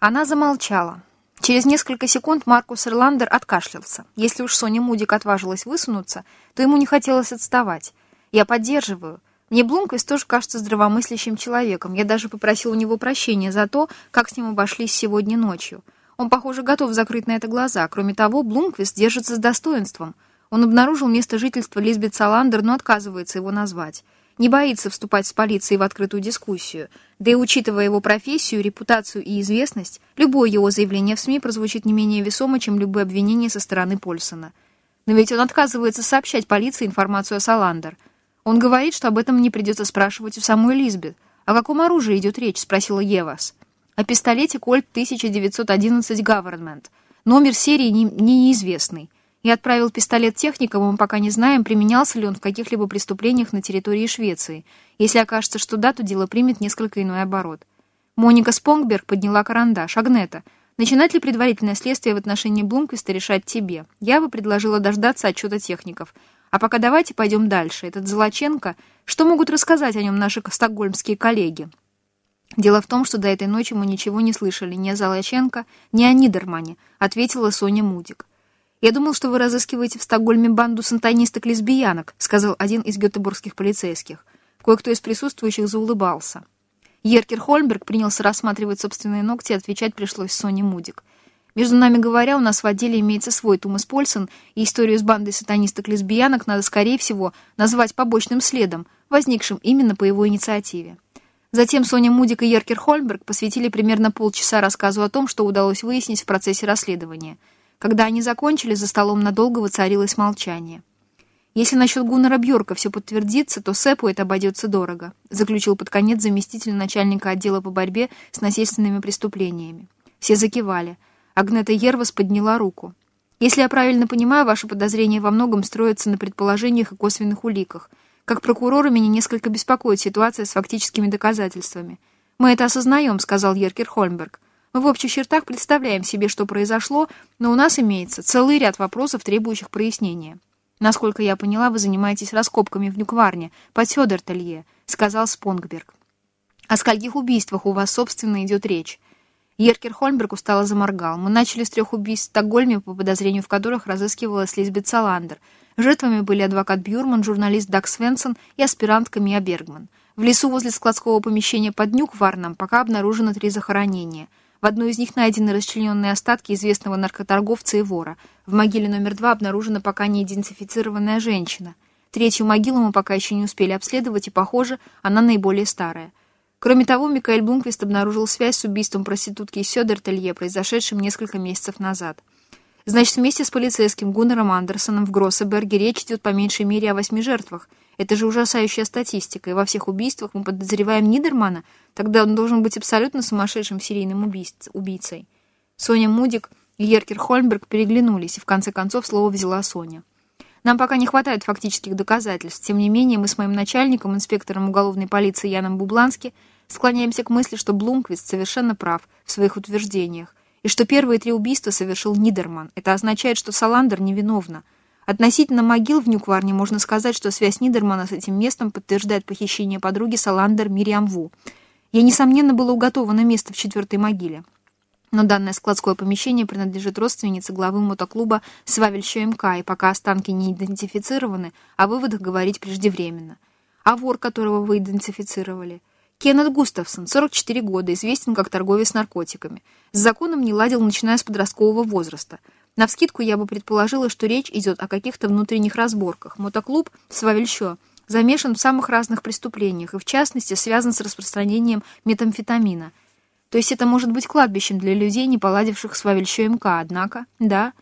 Она замолчала. Через несколько секунд Маркус Ирландер откашлялся. Если уж Соня Мудик отважилась высунуться, то ему не хотелось отставать. «Я поддерживаю. Мне Блумквист тоже кажется здравомыслящим человеком. Я даже попросил у него прощения за то, как с ним обошлись сегодня ночью. Он, похоже, готов закрыть на это глаза. Кроме того, Блумквист держится с достоинством. Он обнаружил место жительства Лизбет Саландер, но отказывается его назвать. Не боится вступать с полицией в открытую дискуссию. Да и учитывая его профессию, репутацию и известность, любое его заявление в СМИ прозвучит не менее весомо, чем любое обвинение со стороны Польсона. Но ведь он отказывается сообщать полиции информацию о Саландер – он говорит, что об этом не придется спрашивать у самой Лизбет. «О каком оружии идет речь?» — спросила Евас. «О пистолете Кольт 1911 Government. Номер серии не, не неизвестный. Я отправил пистолет техникам, мы пока не знаем, применялся ли он в каких-либо преступлениях на территории Швеции. Если окажется, что да, то дело примет несколько иной оборот». Моника Спонгберг подняла карандаш. «Агнета, начинать ли предварительное следствие в отношении Блумквиста решать тебе? Я бы предложила дождаться отчета техников. А пока давайте пойдем дальше. Этот Золоченко, что могут рассказать о нем наши стокгольмские коллеги? Дело в том, что до этой ночи мы ничего не слышали ни о Золоченко, ни о Нидермане, ответила Соня Мудик. «Я думал, что вы разыскиваете в Стокгольме банду сантанисток-лесбиянок», сказал один из гетеборгских полицейских. Кое-кто из присутствующих заулыбался. Еркер Хольмберг принялся рассматривать собственные ногти, отвечать пришлось Соне Мудик. Между нами говоря, у нас в отделе имеется свой Томас Польсон, и историю с бандой сатанисток-лесбиянок надо, скорее всего, назвать побочным следом, возникшим именно по его инициативе. Затем Соня Мудик и Еркер Хольмберг посвятили примерно полчаса рассказу о том, что удалось выяснить в процессе расследования. Когда они закончили, за столом надолго воцарилось молчание. «Если насчет Гуннера Бьорка все подтвердится, то Сэпу это обойдется дорого», заключил под конец заместитель начальника отдела по борьбе с насильственными преступлениями. Все закивали – Агнета Ервас подняла руку. «Если я правильно понимаю, ваши подозрения во многом строятся на предположениях и косвенных уликах. Как прокурора меня несколько беспокоит ситуация с фактическими доказательствами. Мы это осознаем», — сказал Еркер Хольмберг. «Мы в общих чертах представляем себе, что произошло, но у нас имеется целый ряд вопросов, требующих прояснения». «Насколько я поняла, вы занимаетесь раскопками в Нюкварне, под Сёдертелье», — сказал Спонгберг. «О скольких убийствах у вас, собственно, идет речь?» Еркер Хольмберг устало заморгал. Мы начали с трех убийств в Стокгольме, по подозрению в которых разыскивалась Лизбет Саландер. Жертвами были адвокат Бюрман, журналист Даг Свенсон и аспирантка Мия Бергман. В лесу возле складского помещения под Нюкварном пока обнаружено три захоронения. В одной из них найдены расчлененные остатки известного наркоторговца и вора. В могиле номер два обнаружена пока не идентифицированная женщина. Третью могилу мы пока еще не успели обследовать, и, похоже, она наиболее старая. Кроме того, Микаэль Блумквист обнаружил связь с убийством проститутки Сёдертелье, произошедшим несколько месяцев назад. Значит, вместе с полицейским Гуннером Андерсоном в Гроссеберге речь идет по меньшей мере о восьми жертвах. Это же ужасающая статистика, и во всех убийствах мы подозреваем Нидермана, тогда он должен быть абсолютно сумасшедшим серийным убийц убийцей. Соня Мудик и Еркер Хольмберг переглянулись, и в конце концов слово взяла Соня. Нам пока не хватает фактических доказательств. Тем не менее, мы с моим начальником, инспектором уголовной полиции Яном Бублански, склоняемся к мысли, что Блумквист совершенно прав в своих утверждениях, и что первые три убийства совершил Нидерман. Это означает, что Саландер невиновна. Относительно могил в Нюкварне можно сказать, что связь Нидермана с этим местом подтверждает похищение подруги Саландер Мириам Ву. Ей, несомненно, было уготовано место в четвертой могиле. Но данное складское помещение принадлежит родственнице главы мотоклуба Свавельщо МК, и пока останки не идентифицированы, о выводах говорить преждевременно. А вор, которого вы идентифицировали? Кеннет Густавсон, 44 года, известен как торговец наркотиками. С законом не ладил, начиная с подросткового возраста. Навскидку я бы предположила, что речь идет о каких-то внутренних разборках. Мотоклуб Свавельщо замешан в самых разных преступлениях и, в частности, связан с распространением метамфетамина – то есть это может быть кладбищем для людей, не поладивших с Вавельщо МК, однако, да,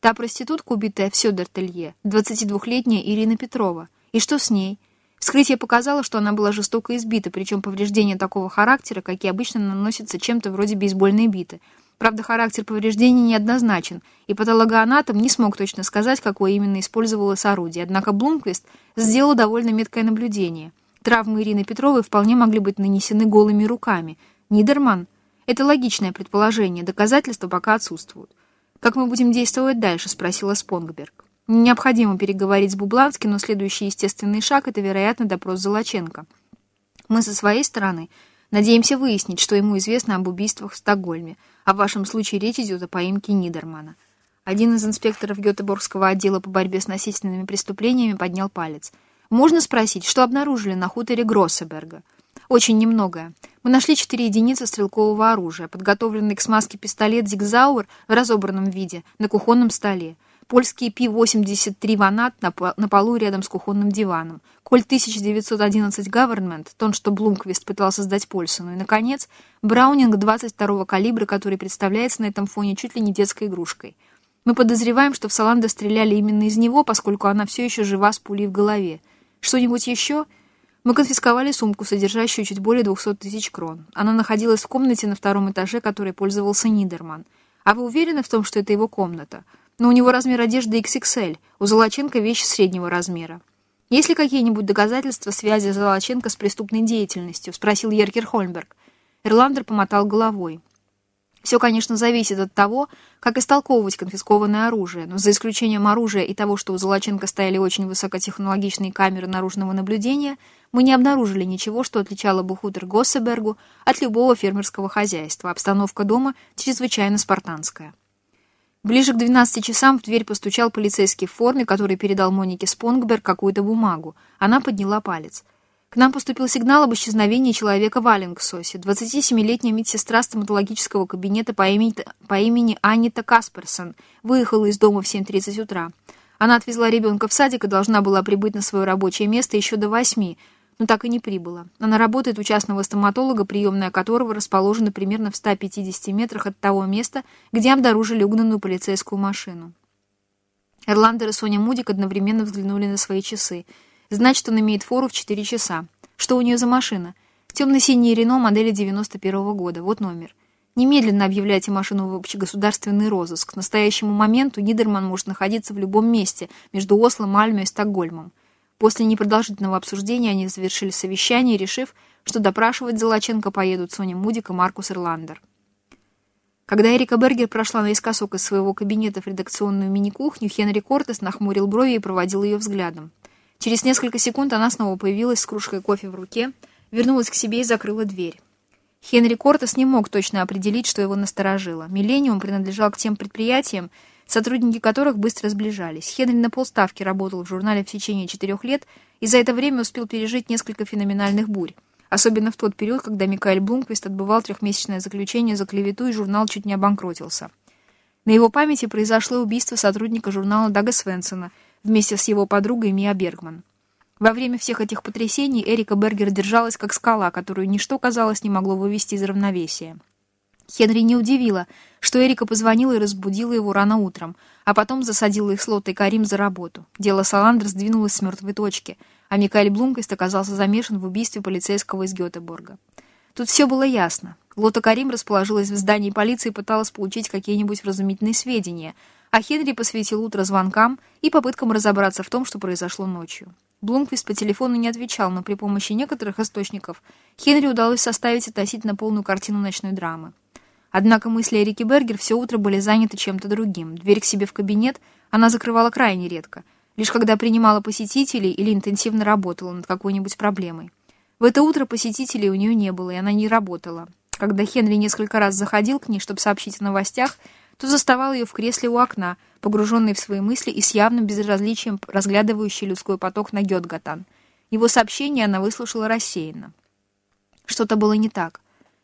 та проститутка, убитая в Сёдертелье, 22-летняя Ирина Петрова. И что с ней? Вскрытие показало, что она была жестоко избита, причем повреждения такого характера, какие обычно наносятся чем-то вроде бейсбольной биты. Правда, характер повреждений неоднозначен, и патологоанатом не смог точно сказать, какое именно использовалось орудие. Однако Блумквист сделал довольно меткое наблюдение. Травмы Ирины Петровой вполне могли быть нанесены голыми руками – Нидерман? Это логичное предположение, доказательства пока отсутствуют. «Как мы будем действовать дальше?» — спросила Спонгберг. «Необходимо переговорить с Бублански, но следующий естественный шаг — это, вероятно, допрос Золоченко. Мы со своей стороны Надеемся выяснить, что ему известно об убийствах в Стокгольме, а в вашем случае речь идет о поимке Нидермана». Один из инспекторов Гетеборгского отдела по борьбе с насильственными преступлениями поднял палец. «Можно спросить, что обнаружили на хуторе Гроссеберга?» «Очень немногое. Мы нашли четыре единицы стрелкового оружия, подготовленный к смазке пистолет «Зигзауэр» в разобранном виде, на кухонном столе, польский Пи-83 «Ванат» на, полу рядом с кухонным диваном, Коль 1911 «Government», тон, что Блумквист пытался сдать Польсону, и, наконец, Браунинг 22-го калибра, который представляется на этом фоне чуть ли не детской игрушкой. Мы подозреваем, что в Саланда стреляли именно из него, поскольку она все еще жива с пулей в голове. Что-нибудь еще? Мы конфисковали сумку, содержащую чуть более 200 тысяч крон. Она находилась в комнате на втором этаже, которой пользовался Нидерман. А вы уверены в том, что это его комната? Но у него размер одежды XXL, у Золоченко вещи среднего размера. «Есть ли какие-нибудь доказательства связи Золоченко с преступной деятельностью?» — спросил Еркер Хольмберг. Эрландер помотал головой. Все, конечно, зависит от того, как истолковывать конфискованное оружие, но за исключением оружия и того, что у Золоченко стояли очень высокотехнологичные камеры наружного наблюдения, мы не обнаружили ничего, что отличало бы хутор Госсебергу от любого фермерского хозяйства. Обстановка дома чрезвычайно спартанская. Ближе к 12 часам в дверь постучал полицейский в форме, который передал Монике Спонгберг какую-то бумагу. Она подняла палец. К нам поступил сигнал об исчезновении человека в Аллингсосе. 27-летняя медсестра стоматологического кабинета по имени, по имени Анита Касперсон выехала из дома в 7.30 утра. Она отвезла ребенка в садик и должна была прибыть на свое рабочее место еще до 8, но так и не прибыла. Она работает у частного стоматолога, приемная которого расположена примерно в 150 метрах от того места, где обнаружили угнанную полицейскую машину. Эрландер и Соня Мудик одновременно взглянули на свои часы. Значит, он имеет фору в 4 часа. Что у нее за машина? Темно-синий Рено модели 91 -го года. Вот номер. Немедленно объявляйте машину в общегосударственный розыск. К настоящему моменту Нидерман может находиться в любом месте между Осло, Мальме и Стокгольмом. После непродолжительного обсуждения они завершили совещание, решив, что допрашивать Золоченко поедут Соня Мудик и Маркус Ирландер. Когда Эрика Бергер прошла наискосок из своего кабинета в редакционную мини-кухню, Хенри Кортес нахмурил брови и проводил ее взглядом. Через несколько секунд она снова появилась с кружкой кофе в руке, вернулась к себе и закрыла дверь. Хенри Кортес не мог точно определить, что его насторожило. «Миллениум» принадлежал к тем предприятиям, сотрудники которых быстро сближались. Хенри на полставки работал в журнале в течение четырех лет и за это время успел пережить несколько феноменальных бурь. Особенно в тот период, когда Микаэль Блумквист отбывал трехмесячное заключение за клевету, и журнал чуть не обанкротился. На его памяти произошло убийство сотрудника журнала Дага Свенсона вместе с его подругой Мия Бергман. Во время всех этих потрясений Эрика Бергер держалась как скала, которую ничто, казалось, не могло вывести из равновесия. Хенри не удивило, что Эрика позвонила и разбудила его рано утром, а потом засадила их с Лотой Карим за работу. Дело Саландр сдвинулось с мертвой точки, а Микаэль Блумквист оказался замешан в убийстве полицейского из Гетеборга. Тут все было ясно. Лота Карим расположилась в здании полиции и пыталась получить какие-нибудь вразумительные сведения, а Хенри посвятил утро звонкам и попыткам разобраться в том, что произошло ночью. Блумквист по телефону не отвечал, но при помощи некоторых источников Хенри удалось составить относительно полную картину ночной драмы. Однако мысли Эрики Бергер все утро были заняты чем-то другим. Дверь к себе в кабинет она закрывала крайне редко, лишь когда принимала посетителей или интенсивно работала над какой-нибудь проблемой. В это утро посетителей у нее не было, и она не работала. Когда Хенри несколько раз заходил к ней, чтобы сообщить о новостях, то заставал ее в кресле у окна, погруженной в свои мысли и с явным безразличием разглядывающей людской поток на Гетгатан. Его сообщение она выслушала рассеянно. Что-то было не так.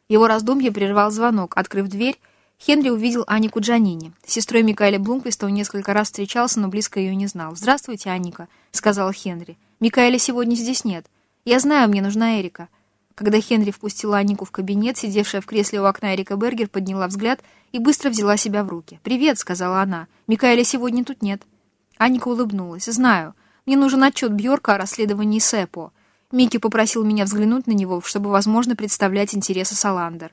Его раздумье прервал звонок. Открыв дверь, Хенри увидел Анику Джанини. С сестрой Микаэля Блумквиста он несколько раз встречался, но близко ее не знал. «Здравствуйте, Аника», — сказал Хенри. «Микаэля сегодня здесь нет. Я знаю, мне нужна Эрика». Когда Хенри впустил Анику в кабинет, сидевшая в кресле у окна Эрика Бергер подняла взгляд и быстро взяла себя в руки. «Привет», — сказала она. «Микаэля сегодня тут нет». Аника улыбнулась. «Знаю. Мне нужен отчет Бьорка о расследовании Сэпо. Микки попросил меня взглянуть на него, чтобы, возможно, представлять интересы Саландер.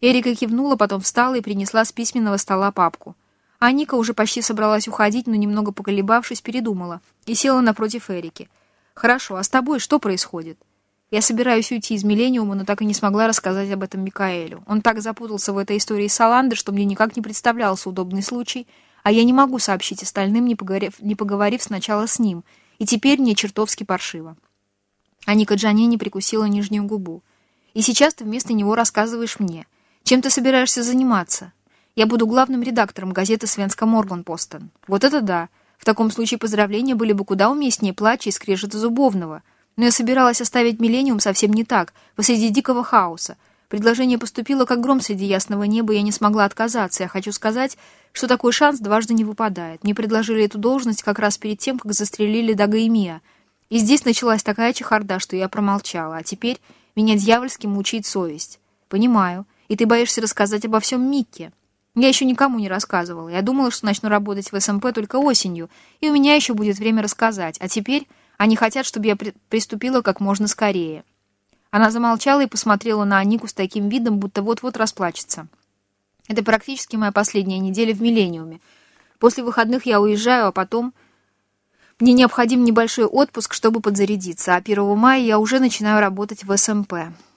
Эрика кивнула, потом встала и принесла с письменного стола папку. А Ника уже почти собралась уходить, но немного поколебавшись, передумала и села напротив Эрики. «Хорошо, а с тобой что происходит?» Я собираюсь уйти из Миллениума, но так и не смогла рассказать об этом Микаэлю. Он так запутался в этой истории Саландер, что мне никак не представлялся удобный случай, а я не могу сообщить остальным, не поговорив, не поговорив сначала с ним, и теперь мне чертовски паршиво. Аника Джанини прикусила нижнюю губу. И сейчас ты вместо него рассказываешь мне. Чем ты собираешься заниматься? Я буду главным редактором газеты «Свенска Морганпостен». Вот это да! В таком случае поздравления были бы куда уместнее плача и скрежета зубовного. Но я собиралась оставить «Миллениум» совсем не так, посреди дикого хаоса. Предложение поступило как гром среди ясного неба, и я не смогла отказаться. Я хочу сказать, что такой шанс дважды не выпадает. Мне предложили эту должность как раз перед тем, как застрелили Дага и Мия. И здесь началась такая чехарда, что я промолчала. А теперь меня дьявольски мучает совесть. Понимаю. И ты боишься рассказать обо всем Микке. Я еще никому не рассказывала. Я думала, что начну работать в СМП только осенью, и у меня еще будет время рассказать. А теперь они хотят, чтобы я при приступила как можно скорее». Она замолчала и посмотрела на Анику с таким видом, будто вот-вот расплачется. «Это практически моя последняя неделя в «Миллениуме». После выходных я уезжаю, а потом... Мне необходим небольшой отпуск, чтобы подзарядиться, а 1 мая я уже начинаю работать в СМП.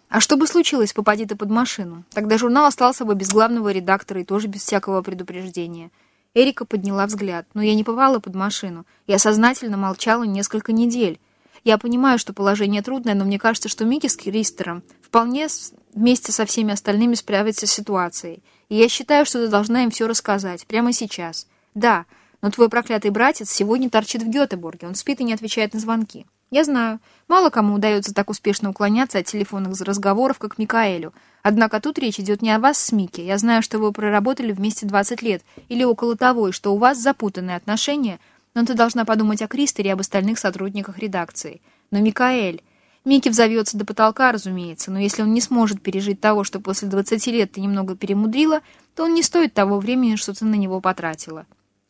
А что бы случилось, попади ты под машину? Тогда журнал остался бы без главного редактора и тоже без всякого предупреждения. Эрика подняла взгляд. Но я не попала под машину. Я сознательно молчала несколько недель. Я понимаю, что положение трудное, но мне кажется, что Микки с Кристером вполне вместе со всеми остальными справятся с ситуацией. И я считаю, что ты должна им все рассказать. Прямо сейчас. Да, но твой проклятый братец сегодня торчит в Гетеборге. Он спит и не отвечает на звонки. Я знаю, мало кому удается так успешно уклоняться от телефонных разговоров, как Микаэлю. Однако тут речь идет не о вас с Микки. Я знаю, что вы проработали вместе 20 лет, или около того, и что у вас запутанные отношения, но ты должна подумать о Кристере и об остальных сотрудниках редакции. Но Микаэль... Микки взовется до потолка, разумеется, но если он не сможет пережить того, что после 20 лет ты немного перемудрила, то он не стоит того времени, что ты на него потратила.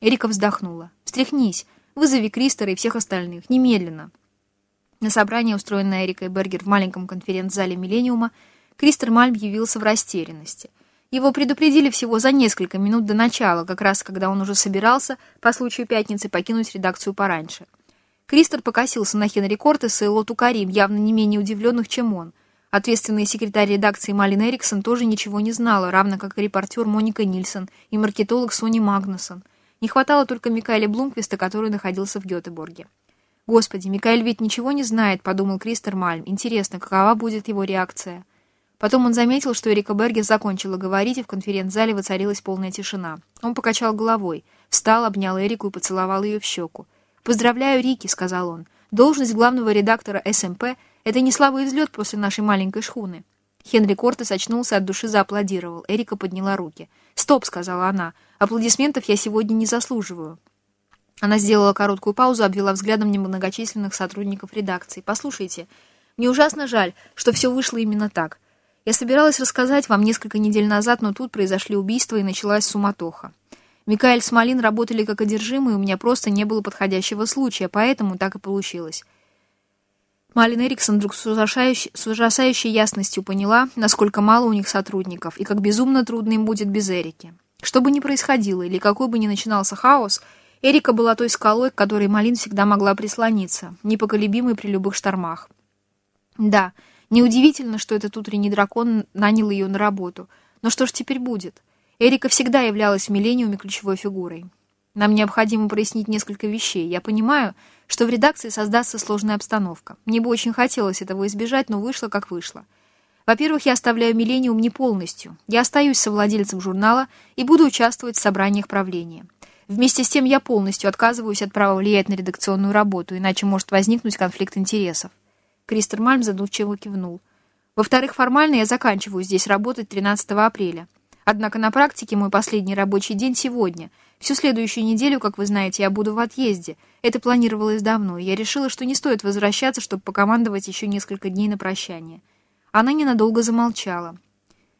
Эрика вздохнула. «Встряхнись, вызови Кристера и всех остальных, немедленно». На собрании, устроенное Эрикой Бергер в маленьком конференц-зале «Миллениума», Кристер Мальм явился в растерянности. Его предупредили всего за несколько минут до начала, как раз когда он уже собирался, по случаю пятницы, покинуть редакцию пораньше. Кристер покосился на Хенри Кортеса и Лоту Карим, явно не менее удивленных, чем он. Ответственный секретарь редакции Малин Эриксон тоже ничего не знала, равно как и репортер Моника Нильсон и маркетолог Сони Магнусон. Не хватало только Микаэля Блумквиста, который находился в Гетеборге. «Господи, Микаэль ведь ничего не знает», — подумал Кристер Мальм. «Интересно, какова будет его реакция?» Потом он заметил, что Эрика Бергер закончила говорить, и в конференц-зале воцарилась полная тишина. Он покачал головой, встал, обнял Эрику и поцеловал ее в щеку. «Поздравляю, Рики», — сказал он. «Должность главного редактора СМП эм — это не слабый взлет после нашей маленькой шхуны». Хенри Кортес очнулся от души зааплодировал. Эрика подняла руки. «Стоп», — сказала она. «Аплодисментов я сегодня не заслуживаю». Она сделала короткую паузу, обвела взглядом немногочисленных сотрудников редакции. «Послушайте, мне ужасно жаль, что все вышло именно так. Я собиралась рассказать вам несколько недель назад, но тут произошли убийства и началась суматоха. Микаэль с Малин работали как одержимые, у меня просто не было подходящего случая, поэтому так и получилось». Малин Эриксон вдруг с ужасающей, с ужасающей ясностью поняла, насколько мало у них сотрудников и как безумно трудно им будет без Эрики. Что бы ни происходило или какой бы ни начинался хаос – Эрика была той скалой, к которой Малин всегда могла прислониться, непоколебимой при любых штормах. Да, неудивительно, что этот утренний дракон нанял ее на работу. Но что ж теперь будет? Эрика всегда являлась в Миллениуме ключевой фигурой. Нам необходимо прояснить несколько вещей. Я понимаю, что в редакции создастся сложная обстановка. Мне бы очень хотелось этого избежать, но вышло как вышло. Во-первых, я оставляю «Миллениум» не полностью. Я остаюсь совладельцем журнала и буду участвовать в собраниях правления. Вместе с тем я полностью отказываюсь от права влиять на редакционную работу, иначе может возникнуть конфликт интересов. Кристер Мальм задумчиво кивнул. Во-вторых, формально я заканчиваю здесь работать 13 апреля. Однако на практике мой последний рабочий день сегодня. Всю следующую неделю, как вы знаете, я буду в отъезде. Это планировалось давно, и я решила, что не стоит возвращаться, чтобы покомандовать еще несколько дней на прощание. Она ненадолго замолчала.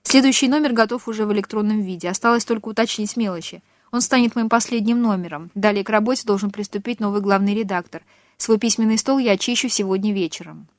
Следующий номер готов уже в электронном виде. Осталось только уточнить мелочи. Он станет моим последним номером. Далее к работе должен приступить новый главный редактор. Свой письменный стол я очищу сегодня вечером.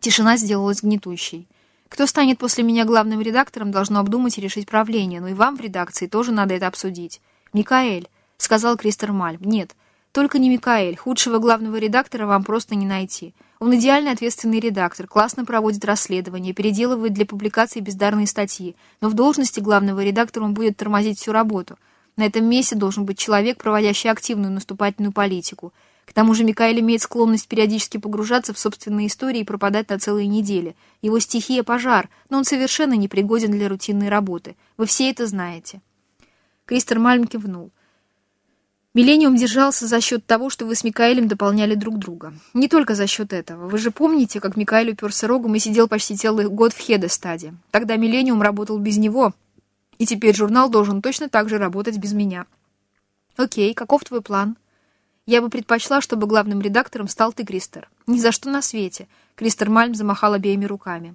Тишина сделалась гнетущей. Кто станет после меня главным редактором, должно обдумать и решить правление, но и вам в редакции тоже надо это обсудить. «Микаэль», — сказал Кристер Мальм. «Нет, только не Микаэль. Худшего главного редактора вам просто не найти. Он идеальный ответственный редактор, классно проводит расследования, переделывает для публикации бездарные статьи, но в должности главного редактора он будет тормозить всю работу». На этом месте должен быть человек, проводящий активную наступательную политику. К тому же Микаэль имеет склонность периодически погружаться в собственные истории и пропадать на целые недели. Его стихия — пожар, но он совершенно непригоден для рутинной работы. Вы все это знаете. Кристер Мальм кивнул. Миллениум держался за счет того, что вы с Микаэлем дополняли друг друга. Не только за счет этого. Вы же помните, как Микаэль уперся рогом и сидел почти целый год в Хедестаде. Тогда Миллениум работал без него, и теперь журнал должен точно так же работать без меня. Окей, каков твой план? Я бы предпочла, чтобы главным редактором стал ты, Кристер. Ни за что на свете. Кристер Мальм замахал обеими руками.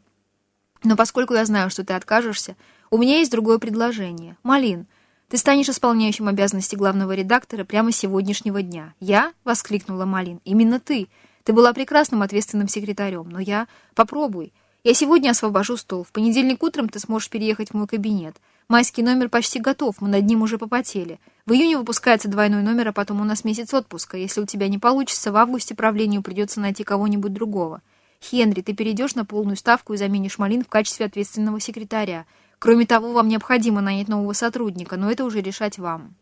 Но поскольку я знаю, что ты откажешься, у меня есть другое предложение. Малин — ты станешь исполняющим обязанности главного редактора прямо с сегодняшнего дня. Я? — воскликнула Малин. Именно ты. Ты была прекрасным ответственным секретарем. Но я... Попробуй. Я сегодня освобожу стол. В понедельник утром ты сможешь переехать в мой кабинет. Майский номер почти готов, мы над ним уже попотели. В июне выпускается двойной номер, а потом у нас месяц отпуска. Если у тебя не получится, в августе правлению придется найти кого-нибудь другого. Хенри, ты перейдешь на полную ставку и заменишь Малин в качестве ответственного секретаря. Кроме того, вам необходимо нанять нового сотрудника, но это уже решать вам».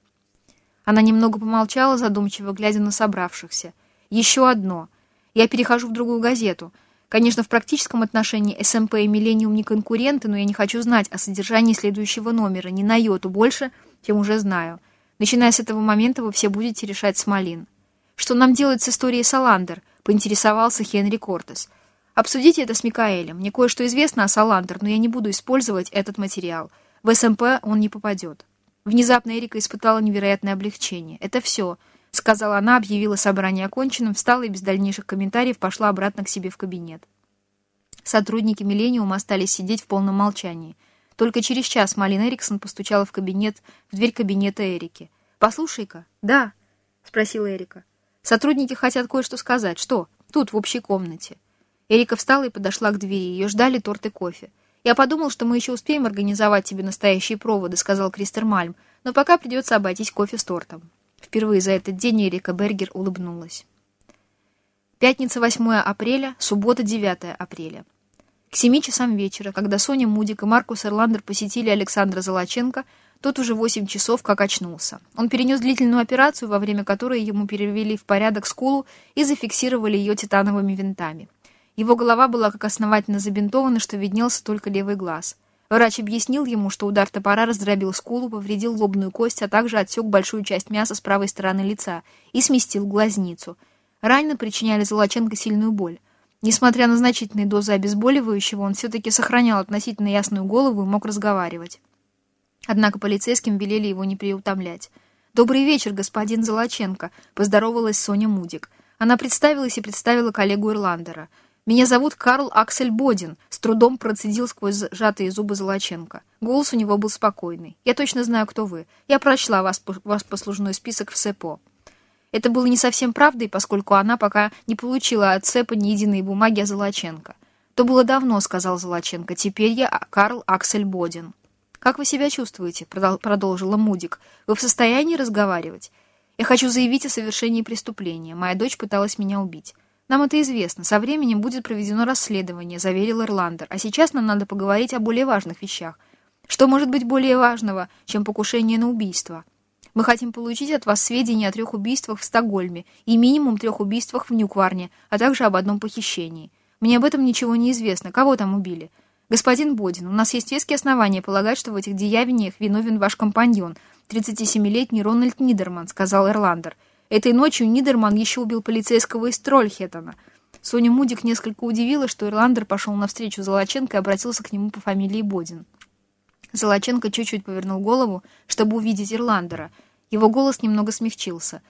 Она немного помолчала, задумчиво глядя на собравшихся. «Еще одно. Я перехожу в другую газету. Конечно, в практическом отношении СМП и Миллениум не конкуренты, но я не хочу знать о содержании следующего номера, ни на йоту больше, чем уже знаю. Начиная с этого момента вы все будете решать с Малин. Что нам делать с историей Саландер?» — поинтересовался Хенри Кортес. Обсудите это с Микаэлем. Мне кое-что известно о Саландер, но я не буду использовать этот материал. В СМП он не попадет. Внезапно Эрика испытала невероятное облегчение. «Это все», — сказала она, объявила собрание оконченным, встала и без дальнейших комментариев пошла обратно к себе в кабинет. Сотрудники «Миллениума» остались сидеть в полном молчании. Только через час Малин Эриксон постучала в кабинет, в дверь кабинета Эрики. «Послушай-ка». «Да», — спросила Эрика. «Сотрудники хотят кое-что сказать. Что? Тут, в общей комнате». Эрика встала и подошла к двери. Ее ждали торт и кофе. «Я подумал, что мы еще успеем организовать тебе настоящие проводы», — сказал Кристер Мальм, «но пока придется обойтись кофе с тортом». Впервые за этот день Эрика Бергер улыбнулась. Пятница, 8 апреля, суббота, 9 апреля. К семи часам вечера, когда Соня Мудик и Маркус Эрландер посетили Александра Золоченко, тот уже восемь часов как очнулся. Он перенес длительную операцию, во время которой ему перевели в порядок скулу и зафиксировали ее титановыми винтами. Его голова была как основательно забинтована, что виднелся только левый глаз. Врач объяснил ему, что удар топора раздробил скулу, повредил лобную кость, а также отсек большую часть мяса с правой стороны лица и сместил глазницу. Раны причиняли Золоченко сильную боль. Несмотря на значительные дозы обезболивающего, он все-таки сохранял относительно ясную голову и мог разговаривать. Однако полицейским велели его не приутомлять. «Добрый вечер, господин Золоченко», — поздоровалась Соня Мудик. Она представилась и представила коллегу Ирландера — «Меня зовут Карл Аксель Бодин», — с трудом процедил сквозь сжатые зубы Золоченко. Голос у него был спокойный. «Я точно знаю, кто вы. Я прочла вас, ваш послужной список в СЭПО». Это было не совсем правдой, поскольку она пока не получила от СЭПа ни единой бумаги о Золоченко. «То было давно», — сказал Золоченко. «Теперь я Карл Аксель Бодин». «Как вы себя чувствуете?» — продолжила Мудик. «Вы в состоянии разговаривать?» «Я хочу заявить о совершении преступления. Моя дочь пыталась меня убить». «Нам это известно. Со временем будет проведено расследование», — заверил Ирландер. «А сейчас нам надо поговорить о более важных вещах. Что может быть более важного, чем покушение на убийство? Мы хотим получить от вас сведения о трех убийствах в Стокгольме и минимум трех убийствах в Ньюкварне, а также об одном похищении. Мне об этом ничего не известно. Кого там убили?» «Господин Бодин, у нас есть веские основания полагать, что в этих деяниях виновен ваш компаньон, 37-летний Рональд Нидерман», — сказал Эрландер. Этой ночью Нидерман еще убил полицейского из Трольхеттена. Соня Мудик несколько удивила, что Ирландер пошел навстречу Золоченко и обратился к нему по фамилии Бодин. Золоченко чуть-чуть повернул голову, чтобы увидеть Ирландера. Его голос немного смягчился.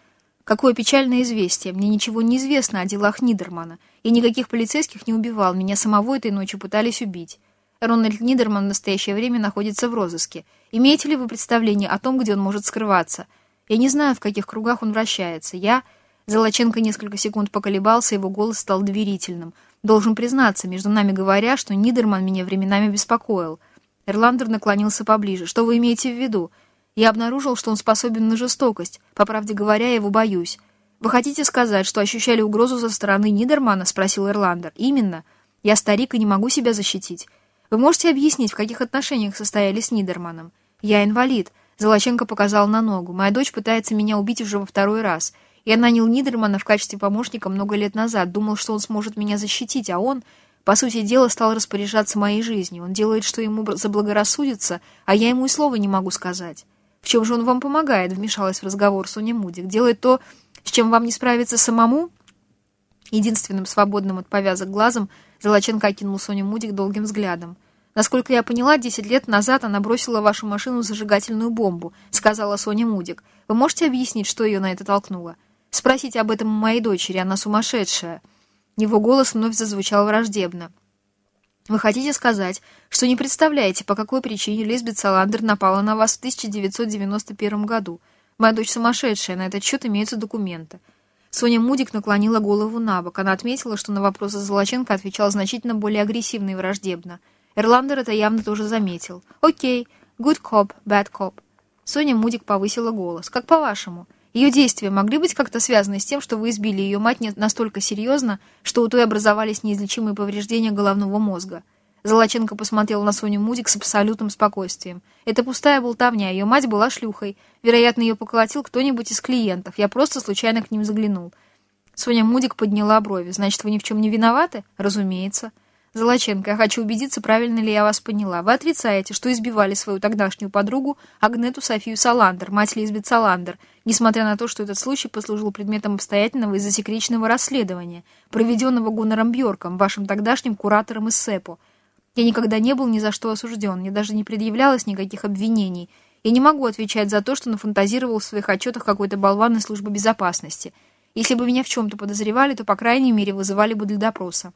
«Какое печальное известие! Мне ничего не известно о делах Нидермана. Я никаких полицейских не убивал, меня самого этой ночью пытались убить. Рональд Нидерман в настоящее время находится в розыске. Имеете ли вы представление о том, где он может скрываться?» Я не знаю, в каких кругах он вращается. Я...» Золоченко несколько секунд поколебался, его голос стал доверительным. «Должен признаться, между нами говоря, что Нидерман меня временами беспокоил». Эрландер наклонился поближе. «Что вы имеете в виду?» «Я обнаружил, что он способен на жестокость. По правде говоря, я его боюсь». «Вы хотите сказать, что ощущали угрозу со стороны Нидермана?» — спросил Эрландер. «Именно. Я старик и не могу себя защитить. Вы можете объяснить, в каких отношениях состояли с Нидерманом?» «Я инвалид. Золоченко показал на ногу. «Моя дочь пытается меня убить уже во второй раз. Я нанял Нидермана в качестве помощника много лет назад, думал, что он сможет меня защитить, а он, по сути дела, стал распоряжаться моей жизнью. Он делает, что ему заблагорассудится, а я ему и слова не могу сказать. В чем же он вам помогает?» — вмешалась в разговор Соня Мудик. «Делает то, с чем вам не справиться самому?» Единственным свободным от повязок глазом Золоченко окинул Соню Мудик долгим взглядом. «Насколько я поняла, десять лет назад она бросила в вашу машину зажигательную бомбу», — сказала Соня Мудик. «Вы можете объяснить, что ее на это толкнуло? Спросите об этом у моей дочери, она сумасшедшая». Его голос вновь зазвучал враждебно. Вы хотите сказать, что не представляете, по какой причине Лизбет Саландер напала на вас в 1991 году? Моя дочь сумасшедшая, на этот счет имеются документы. Соня Мудик наклонила голову на бок. Она отметила, что на вопросы Золоченко отвечал значительно более агрессивно и враждебно. Эрландер это явно тоже заметил. «Окей, good cop, bad cop». Соня Мудик повысила голос. «Как по-вашему?» Ее действия могли быть как-то связаны с тем, что вы избили ее мать настолько серьезно, что у той образовались неизлечимые повреждения головного мозга. Золоченко посмотрел на Соню Мудик с абсолютным спокойствием. Это пустая болтовня, ее мать была шлюхой. Вероятно, ее поколотил кто-нибудь из клиентов. Я просто случайно к ним заглянул. Соня Мудик подняла брови. «Значит, вы ни в чем не виноваты?» «Разумеется». Золоченко, я хочу убедиться, правильно ли я вас поняла. Вы отрицаете, что избивали свою тогдашнюю подругу Агнету Софию Саландер, мать Лизбет Саландер, несмотря на то, что этот случай послужил предметом обстоятельного и засекреченного расследования, проведенного Гуннером Бьорком, вашим тогдашним куратором из СЭПО. Я никогда не был ни за что осужден, мне даже не предъявлялось никаких обвинений. Я не могу отвечать за то, что нафантазировал в своих отчетах какой-то болван из службы безопасности. Если бы меня в чем-то подозревали, то, по крайней мере, вызывали бы для допроса.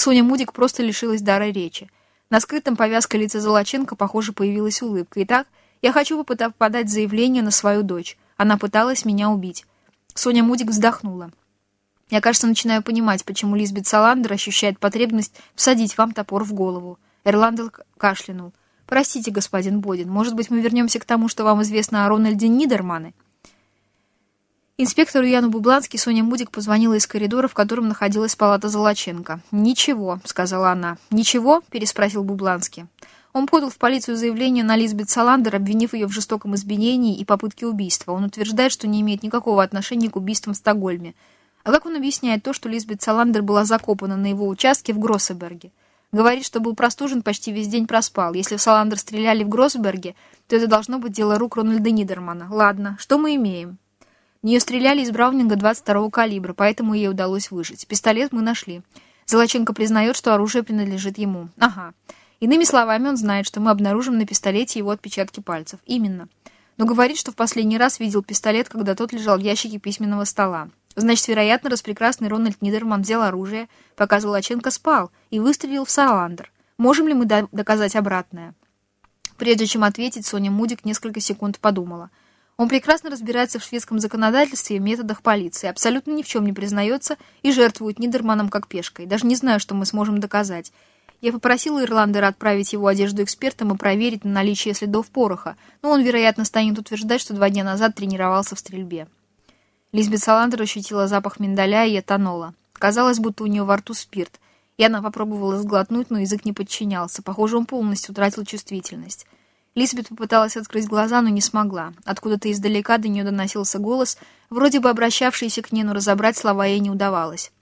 Соня Мудик просто лишилась дара речи. На скрытом повязкой лица Золоченко, похоже, появилась улыбка. Итак, я хочу подать заявление на свою дочь. Она пыталась меня убить. Соня Мудик вздохнула. Я, кажется, начинаю понимать, почему Лизбет Саландер ощущает потребность всадить вам топор в голову. Эрландер кашлянул. «Простите, господин Бодин, может быть, мы вернемся к тому, что вам известно о Рональде Нидермане?» Инспектору Яну Бублански Соня Мудик позвонила из коридора, в котором находилась палата Золоченко. «Ничего», — сказала она. «Ничего?» — переспросил Бубланский. Он подал в полицию заявление на Лизбет Саландер, обвинив ее в жестоком избиении и попытке убийства. Он утверждает, что не имеет никакого отношения к убийствам в Стокгольме. А как он объясняет то, что Лизбет Саландер была закопана на его участке в Гроссеберге? Говорит, что был простужен, почти весь день проспал. Если в Саландер стреляли в Гроссберге, то это должно быть дело рук Рональда Нидермана. Ладно, что мы имеем? В нее стреляли из Браунинга 22-го калибра, поэтому ей удалось выжить. Пистолет мы нашли. Золоченко признает, что оружие принадлежит ему. Ага. Иными словами, он знает, что мы обнаружим на пистолете его отпечатки пальцев. Именно. Но говорит, что в последний раз видел пистолет, когда тот лежал в ящике письменного стола. Значит, вероятно, распрекрасный Рональд Нидерман взял оружие, пока Золоченко спал, и выстрелил в Саландер. Можем ли мы доказать обратное? Прежде чем ответить, Соня Мудик несколько секунд подумала – он прекрасно разбирается в шведском законодательстве и методах полиции, абсолютно ни в чем не признается и жертвует Нидерманом как пешкой. Даже не знаю, что мы сможем доказать. Я попросила Ирландера отправить его одежду экспертам и проверить на наличие следов пороха, но он, вероятно, станет утверждать, что два дня назад тренировался в стрельбе. Лизбет Саландер ощутила запах миндаля и этанола. Казалось, будто у нее во рту спирт, и она попробовала сглотнуть, но язык не подчинялся. Похоже, он полностью утратил чувствительность. Лизбет попыталась открыть глаза, но не смогла. Откуда-то издалека до нее доносился голос, вроде бы обращавшийся к ней, но разобрать слова ей не удавалось.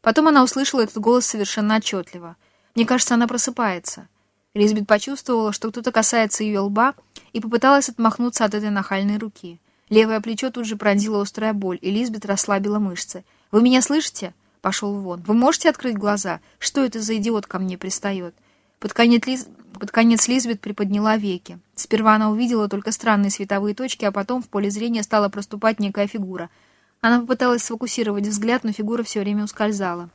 Потом она услышала этот голос совершенно отчетливо. Мне кажется, она просыпается. Лизбет почувствовала, что кто-то касается ее лба, и попыталась отмахнуться от этой нахальной руки. Левое плечо тут же пронзила острая боль, и Лизбет расслабила мышцы. «Вы меня слышите?» Пошел вон. «Вы можете открыть глаза? Что это за идиот ко мне пристает?» Под конец, Лиз... Под конец Лизбет приподняла веки. Сперва она увидела только странные световые точки, а потом в поле зрения стала проступать некая фигура. Она попыталась сфокусировать взгляд, но фигура все время ускользала.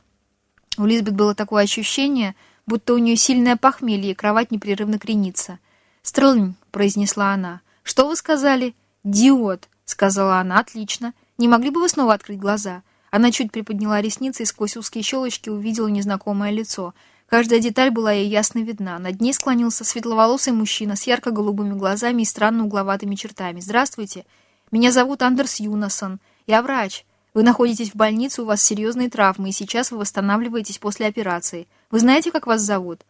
У Лизбет было такое ощущение, будто у нее сильное похмелье, и кровать непрерывно кренится. «Стрэлнь», — произнесла она. «Что вы сказали?» «Диод», — сказала она. «Отлично. Не могли бы вы снова открыть глаза?» Она чуть приподняла ресницы и сквозь узкие щелочки увидела незнакомое лицо — Каждая деталь была ей ясно видна. Над ней склонился светловолосый мужчина с ярко-голубыми глазами и странно угловатыми чертами. «Здравствуйте. Меня зовут Андерс Юнасон. Я врач. Вы находитесь в больнице, у вас серьезные травмы, и сейчас вы восстанавливаетесь после операции. Вы знаете, как вас зовут?»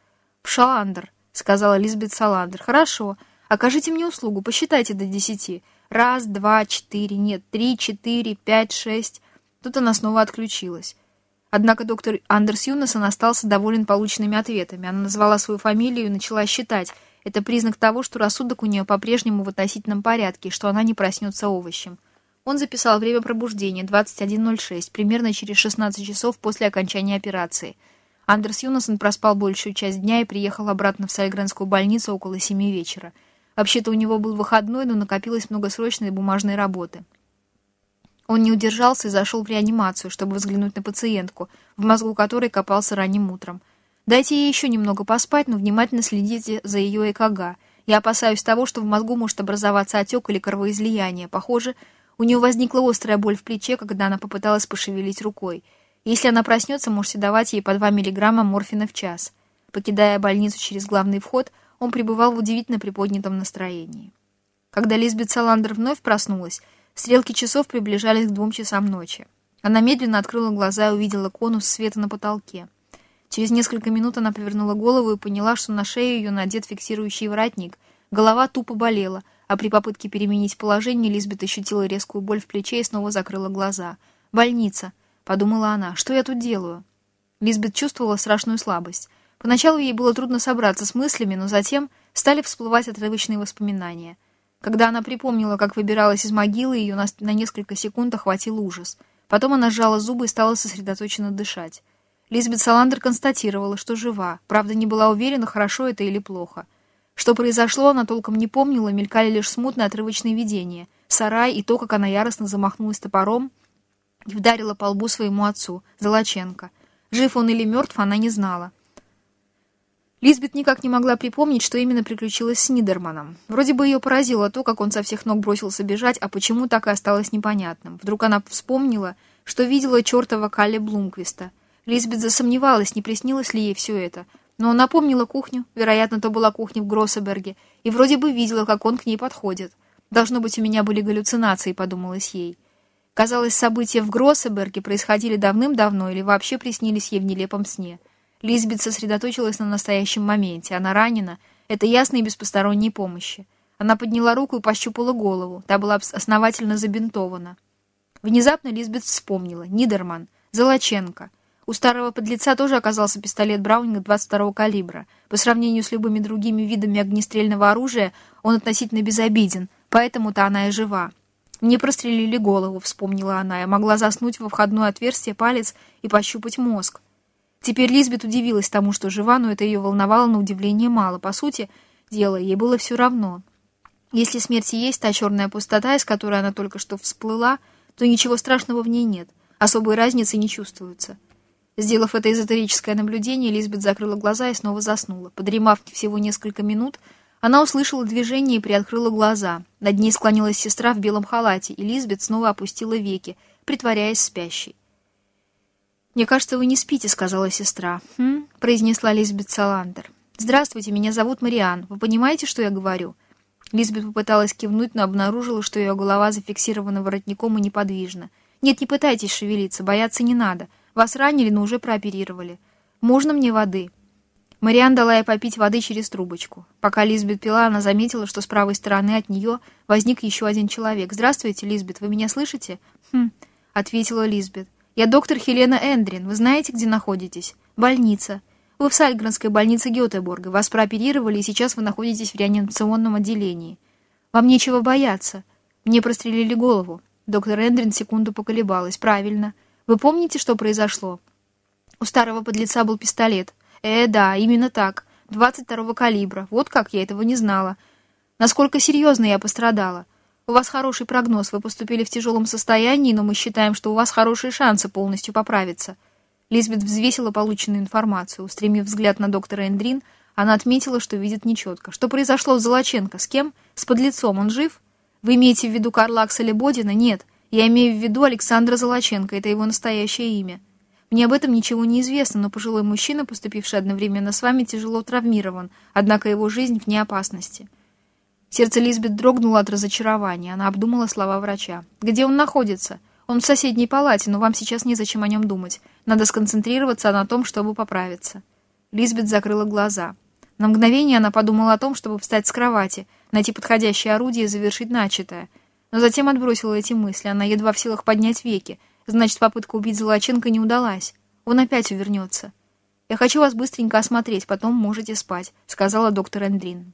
«Пшаландер», — сказала Лизбет Саландер. «Хорошо. Окажите мне услугу, посчитайте до десяти. Раз, два, четыре, нет, три, четыре, пять, шесть. Тут она снова отключилась. Однако доктор Андерс Юнасон остался доволен полученными ответами. Она назвала свою фамилию и начала считать. Это признак того, что рассудок у нее по-прежнему в относительном порядке, что она не проснется овощем. Он записал время пробуждения 21.06, примерно через 16 часов после окончания операции. Андерс Юнасон проспал большую часть дня и приехал обратно в Сальгренскую больницу около 7 вечера. Вообще-то у него был выходной, но накопилось много срочной бумажной работы. Он не удержался и зашел в реанимацию, чтобы взглянуть на пациентку, в мозгу которой копался ранним утром. Дайте ей еще немного поспать, но внимательно следите за ее ЭКГ. Я опасаюсь того, что в мозгу может образоваться отек или кровоизлияние. Похоже, у нее возникла острая боль в плече, когда она попыталась пошевелить рукой. Если она проснется, можете давать ей по 2 мг морфина в час. Покидая больницу через главный вход, он пребывал в удивительно приподнятом настроении. Когда Лизбет Саландер вновь проснулась, стрелки часов приближались к двум часам ночи. Она медленно открыла глаза и увидела конус света на потолке. Через несколько минут она повернула голову и поняла, что на шею ее надет фиксирующий воротник. Голова тупо болела, а при попытке переменить положение Лизбет ощутила резкую боль в плече и снова закрыла глаза. «Больница», — подумала она, — «что я тут делаю?» Лизбет чувствовала страшную слабость. Поначалу ей было трудно собраться с мыслями, но затем стали всплывать отрывочные воспоминания. Когда она припомнила, как выбиралась из могилы, ее на, несколько секунд охватил ужас. Потом она сжала зубы и стала сосредоточенно дышать. Лизбет Саландер констатировала, что жива, правда не была уверена, хорошо это или плохо. Что произошло, она толком не помнила, мелькали лишь смутные отрывочные видения. Сарай и то, как она яростно замахнулась топором и вдарила по лбу своему отцу, Золоченко. Жив он или мертв, она не знала. Лизбет никак не могла припомнить, что именно приключилось с Нидерманом. Вроде бы ее поразило то, как он со всех ног бросился бежать, а почему так и осталось непонятным. Вдруг она вспомнила, что видела чертова Калли Блумквиста. Лизбет засомневалась, не приснилось ли ей все это. Но она помнила кухню, вероятно, то была кухня в Гроссеберге, и вроде бы видела, как он к ней подходит. «Должно быть, у меня были галлюцинации», — подумалось ей. Казалось, события в Гроссеберге происходили давным-давно или вообще приснились ей в нелепом сне — Лизбет сосредоточилась на настоящем моменте. Она ранена. Это ясно и без посторонней помощи. Она подняла руку и пощупала голову. Та была основательно забинтована. Внезапно Лизбет вспомнила. Нидерман. Золоченко. У старого подлеца тоже оказался пистолет Браунинга 22-го калибра. По сравнению с любыми другими видами огнестрельного оружия, он относительно безобиден, поэтому-то она и жива. Мне прострелили голову, вспомнила она. Я могла заснуть во входное отверстие палец и пощупать мозг. Теперь Лизбет удивилась тому, что жива, но это ее волновало на удивление мало. По сути дела, ей было все равно. Если смерть и есть та черная пустота, из которой она только что всплыла, то ничего страшного в ней нет. Особой разницы не чувствуется. Сделав это эзотерическое наблюдение, Лизбет закрыла глаза и снова заснула. Подремав всего несколько минут, она услышала движение и приоткрыла глаза. Над ней склонилась сестра в белом халате, и Лизбет снова опустила веки, притворяясь спящей. «Мне кажется, вы не спите», — сказала сестра. «Хм?» — произнесла Лизбет Саландер. «Здравствуйте, меня зовут Мариан. Вы понимаете, что я говорю?» Лизбет попыталась кивнуть, но обнаружила, что ее голова зафиксирована воротником и неподвижна. «Нет, не пытайтесь шевелиться, бояться не надо. Вас ранили, но уже прооперировали. Можно мне воды?» Мариан дала ей попить воды через трубочку. Пока Лизбет пила, она заметила, что с правой стороны от нее возник еще один человек. «Здравствуйте, Лизбет, вы меня слышите?» «Хм», — ответила Лизбет. «Я доктор Хелена Эндрин. Вы знаете, где находитесь?» «Больница. Вы в Сальгранской больнице Гетеборга. Вас прооперировали, и сейчас вы находитесь в реанимационном отделении. Вам нечего бояться. Мне прострелили голову». Доктор Эндрин секунду поколебалась. «Правильно. Вы помните, что произошло?» У старого подлеца был пистолет. «Э, да, именно так. 22-го калибра. Вот как я этого не знала. Насколько серьезно я пострадала?» У вас хороший прогноз, вы поступили в тяжелом состоянии, но мы считаем, что у вас хорошие шансы полностью поправиться». Лизбет взвесила полученную информацию. Устремив взгляд на доктора Эндрин, она отметила, что видит нечетко. «Что произошло с Золоченко? С кем? С подлецом. Он жив? Вы имеете в виду Карла Акселя Бодина? Нет. Я имею в виду Александра Золоченко. Это его настоящее имя. Мне об этом ничего не известно, но пожилой мужчина, поступивший одновременно с вами, тяжело травмирован, однако его жизнь вне опасности». Сердце Лизбет дрогнуло от разочарования. Она обдумала слова врача. «Где он находится?» «Он в соседней палате, но вам сейчас незачем о нем думать. Надо сконцентрироваться на том, чтобы поправиться». Лизбет закрыла глаза. На мгновение она подумала о том, чтобы встать с кровати, найти подходящее орудие и завершить начатое. Но затем отбросила эти мысли. Она едва в силах поднять веки. Значит, попытка убить Золоченко не удалась. Он опять увернется. «Я хочу вас быстренько осмотреть, потом можете спать», — сказала доктор Эндрин.